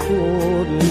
Jordan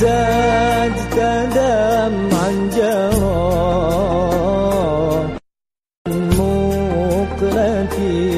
Thank you.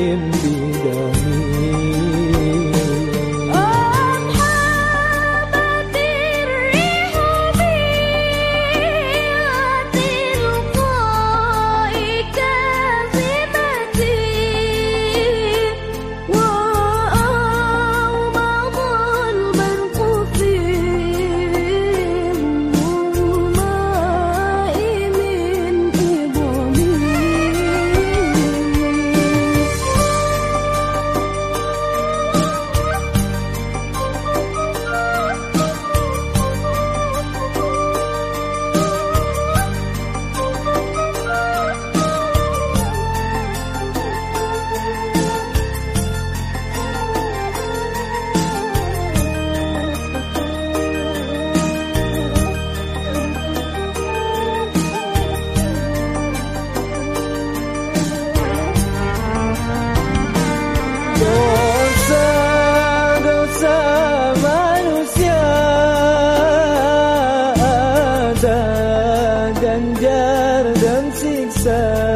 said